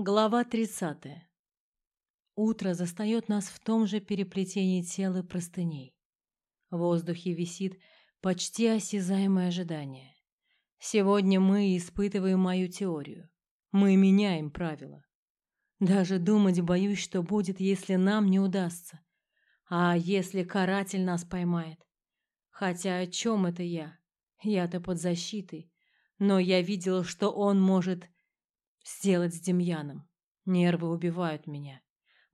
Глава 30. Утро застает нас в том же переплетении тел и простыней. В воздухе висит почти осязаемое ожидание. Сегодня мы испытываем мою теорию. Мы меняем правила. Даже думать боюсь, что будет, если нам не удастся. А если каратель нас поймает? Хотя о чем это я? Я-то под защитой. Но я видела, что он может сделать с Демьяном. Нервы убивают меня.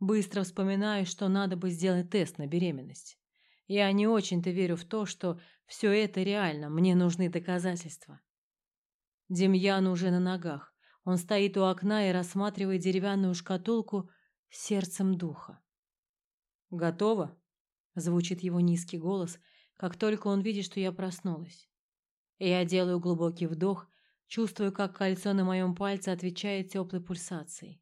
Быстро вспоминаю, что надо бы сделать тест на беременность. Я не очень-то верю в то, что все это реально, мне нужны доказательства. Демьян уже на ногах. Он стоит у окна и рассматривает деревянную шкатулку сердцем духа. «Готово?» – звучит его низкий голос, как только он видит, что я проснулась. Я делаю глубокий вдох Чувствую, как кольцо на моем пальце отвечает теплой пульсацией.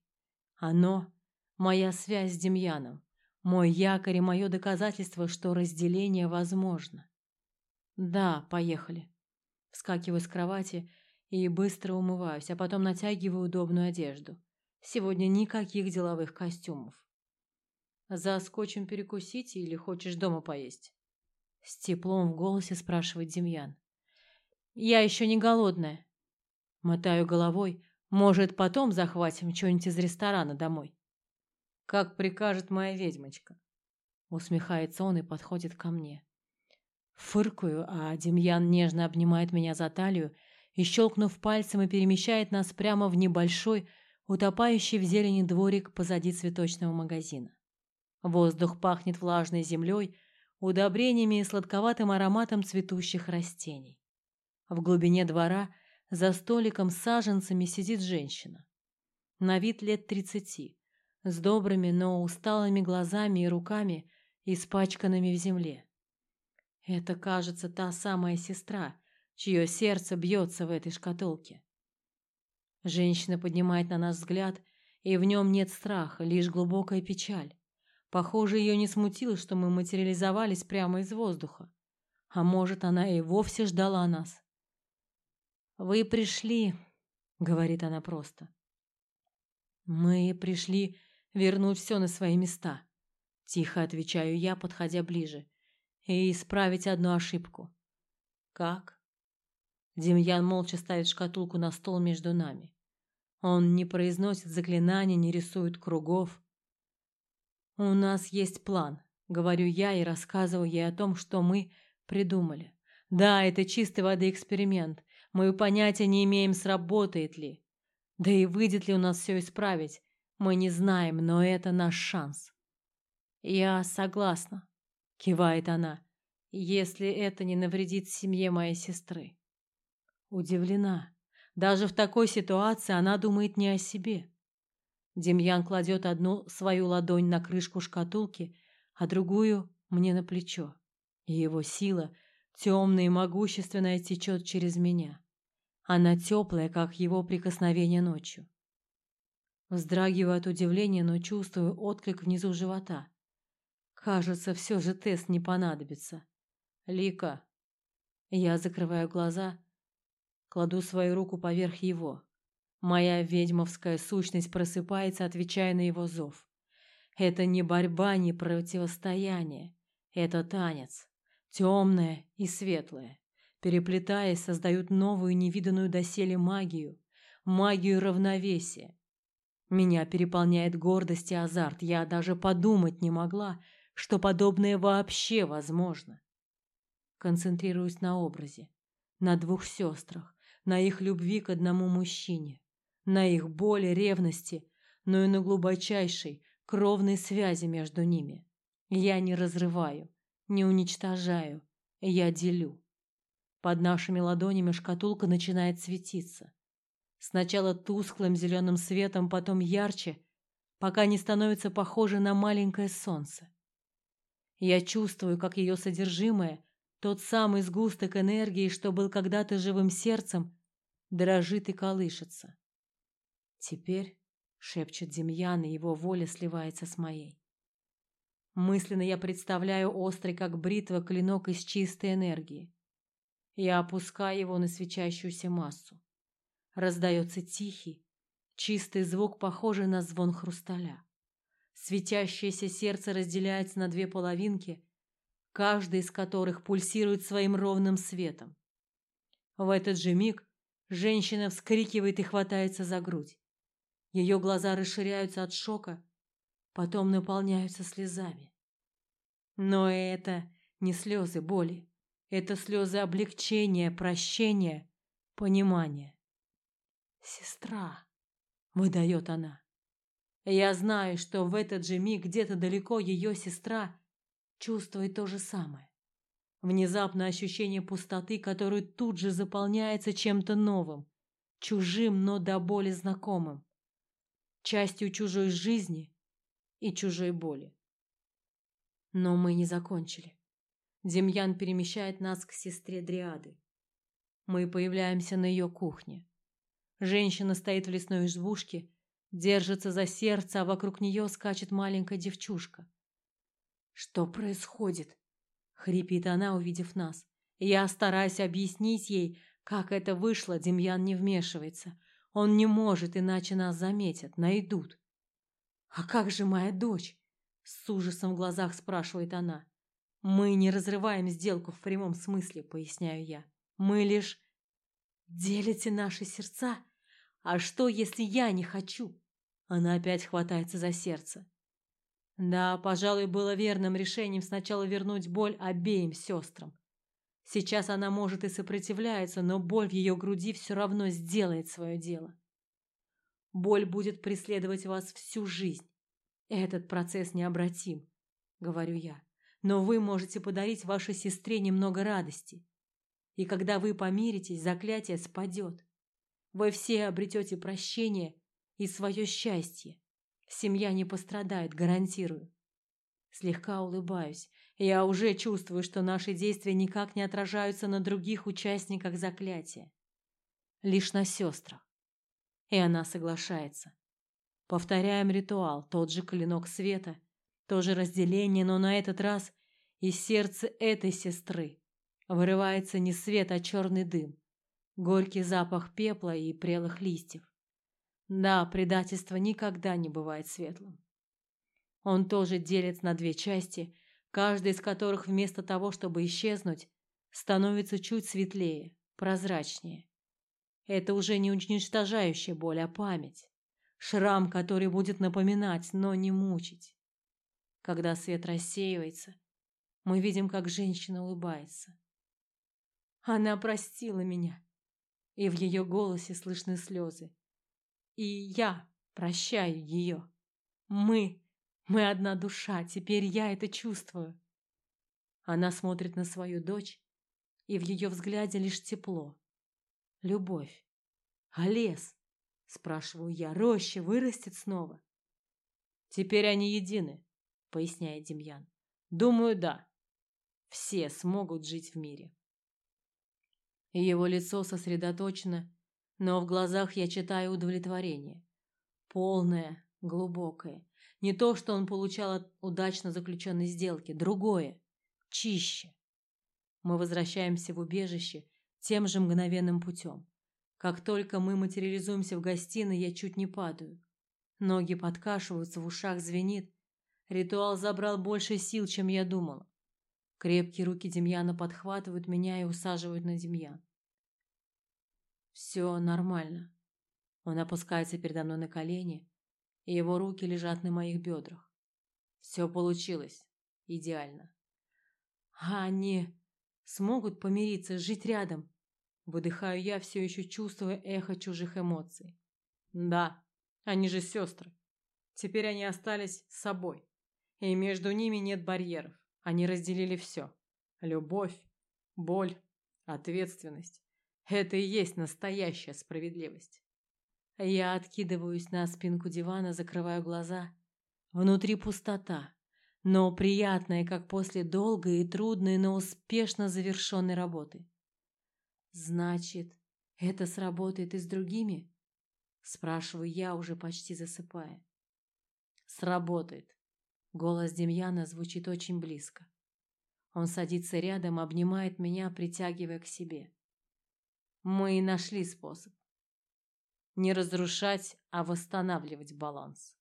Оно — моя связь с Демьяном, мой якорь и мое доказательство, что разделение возможно. Да, поехали. Вскакиваю с кровати и быстро умываюсь, а потом натягиваю удобную одежду. Сегодня никаких деловых костюмов. За скотчем перекусить или хочешь дома поесть? С теплом в голосе спрашивает Демьян. Я еще не голодная. Мотаю головой. Может, потом захватим что-нибудь из ресторана домой. Как прикажет моя ведьмочка. Усмехается он и подходит ко мне. Фыркую, а Демьян нежно обнимает меня за талию и, щелкнув пальцем, и перемещает нас прямо в небольшой, утопающий в зелени дворик позади цветочного магазина. Воздух пахнет влажной землей, удобрениями и сладковатым ароматом цветущих растений. В глубине двора – за столиком с саженцами сидит женщина. На вид лет тридцати, с добрыми, но усталыми глазами и руками, испачканными в земле. Это, кажется, та самая сестра, чье сердце бьется в этой шкатулке. Женщина поднимает на нас взгляд, и в нем нет страха, лишь глубокая печаль. Похоже, ее не смутило, что мы материализовались прямо из воздуха. А может, она и вовсе ждала нас. Вы пришли, говорит она просто. Мы пришли вернуть все на свои места, тихо отвечаю я, подходя ближе, и исправить одну ошибку. Как? Демьян молча ставит шкатулку на стол между нами. Он не произносит заклинаний, не рисует кругов. У нас есть план, говорю я и рассказываю ей о том, что мы придумали. Да, это чистой воды эксперимент, мы понятия не имеем, сработает ли. Да и выйдет ли у нас все исправить, мы не знаем, но это наш шанс. Я согласна, кивает она. Если это не навредит семье моей сестры. Удивлена. Даже в такой ситуации она думает не о себе. Демьян кладет одну свою ладонь на крышку шкатулки, а другую мне на плечо. И его сила, темная и могущественная, течет через меня. Она теплая, как его прикосновение ночью. Вздрагиваю от удивления, но чувствую отклик внизу живота. Кажется, все же тест не понадобится. Лика. Я закрываю глаза, кладу свою руку поверх его. Моя ведьмовская сущность просыпается, отвечая на его зов. Это не борьба, не противостояние. Это танец. Темное и светлое переплетаясь, создают новую невиданную доселе магию, магию равновесия. Меня переполняет гордость и азарт. Я даже подумать не могла, что подобное вообще возможно. Концентрируюсь на образе, на двух сестрах, на их любви к одному мужчине, на их боли, ревности, но и на глубочайшей кровной связи между ними. Я не разрываю, не уничтожаю, я делю. Под нашими ладонями шкатулка начинает светиться. Сначала тусклым зеленым светом, потом ярче, пока не становится похоже на маленькое солнце. Я чувствую, как ее содержимое, тот самый сгусток энергии, что был когда-то живым сердцем, дрожит и колышется. Теперь, шепчет Демьян, и его воля сливается с моей. Мысленно я представляю острый, как бритва, клинок из чистой энергии. Я опускаю его на свечающуюся массу. Раздается тихий, Чистый звук, похожий на звон хрусталя. Светящееся сердце разделяется на две половинки, каждая из которых пульсирует своим ровным светом. В этот же миг женщина вскрикивает и хватается за грудь. Ее глаза расширяются от шока, потом наполняются слезами. Но это не слезы боли, это слезы облегчения, прощения, понимания. Сестра, выдает она. Я знаю, что в этот же миг где-то далеко ее сестра чувствует то же самое. Внезапное ощущение пустоты, которое тут же заполняется чем-то новым, чужим, но до боли знакомым, частью чужой жизни и чужой боли. Но мы не закончили. Демьян перемещает нас к сестре Дриады. Мы появляемся на ее кухне. Женщина стоит в лесной избушке, держится за сердце, а вокруг нее скачет маленькая девчушка. Что происходит? хрипит она, увидев нас. Я стараюсь объяснить ей, как это вышло, Демьян не вмешивается. Он не может, иначе нас заметят, найдут. А как же моя дочь? с ужасом в глазах спрашивает она. Мы не разрываем сделку в прямом смысле, поясняю я. Мы лишь делите наши сердца а что, если я не хочу? Она опять хватается за сердце. Да, пожалуй, было верным решением сначала вернуть боль обеим сестрам. Сейчас она может и сопротивляется, но боль в ее груди все равно сделает свое дело. Боль будет преследовать вас всю жизнь. Этот процесс необратим, говорю я. Но вы можете подарить вашей сестре немного радости. И когда вы помиритесь, заклятие спадет. Вы все обретете прощение и свое счастье. Семья не пострадает, гарантирую. Слегка улыбаюсь. Я уже чувствую, что наши действия никак не отражаются на других участниках заклятия. Лишь на сестрах. И она соглашается. Повторяем ритуал, тот же клинок света, то же разделение, но на этот раз из сердца этой сестры вырывается не свет, а черный дым горький запах пепла и прелых листьев. Да, предательство никогда не бывает светлым. Он тоже делится на две части, каждая из которых вместо того, чтобы исчезнуть, становится чуть светлее, прозрачнее. Это уже не уничтожающая боль, а память. Шрам, который будет напоминать, но не мучить. Когда свет рассеивается, мы видим, как женщина улыбается. Она простила меня и в ее голосе слышны слезы. И я прощаю ее. Мы, мы одна душа, теперь я это чувствую. Она смотрит на свою дочь, и в ее взгляде лишь тепло, любовь. А лес, спрашиваю я, роща вырастет снова? Теперь они едины, поясняет Демьян. Думаю, да. Все смогут жить в мире. Его лицо сосредоточено, но в глазах я читаю удовлетворение. Полное, глубокое. Не то, что он получал от удачно заключенной сделки, другое, чище. Мы возвращаемся в убежище тем же мгновенным путем. Как только мы материализуемся в гостиной, я чуть не падаю. Ноги подкашиваются, в ушах звенит. Ритуал забрал больше сил, чем я думала. Крепкие руки Демьяна подхватывают меня и усаживают на Демьян. Все нормально. Он опускается передо мной на колени, и его руки лежат на моих бедрах. Все получилось идеально. А они смогут помириться, жить рядом? Выдыхаю я, все еще чувствуя эхо чужих эмоций. Да, они же сестры. Теперь они остались с собой, и между ними нет барьеров. Они разделили все: любовь, боль, ответственность. Это и есть настоящая справедливость. Я откидываюсь на спинку дивана, закрываю глаза. Внутри пустота, но приятная, как после долгой и трудной, но успешно завершенной работы. Значит, это сработает и с другими? спрашиваю я, уже почти засыпая. Сработает. Голос Демьяна звучит очень близко. Он садится рядом, обнимает меня, притягивая к себе. Мы нашли способ. Не разрушать, а восстанавливать баланс.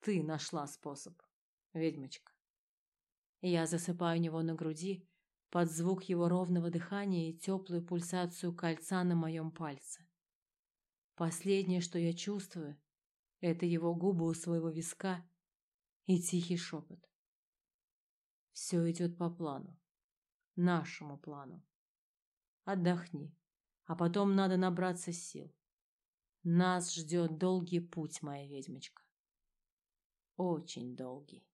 Ты нашла способ, ведьмочка. Я засыпаю у него на груди, под звук его ровного дыхания и теплую пульсацию кольца на моем пальце. Последнее, что я чувствую, это его губы у своего виска и тихий шепот. Все идет по плану, нашему плану. Отдохни, а потом надо набраться сил. Нас ждет долгий путь, моя ведьмочка. Очень долгий.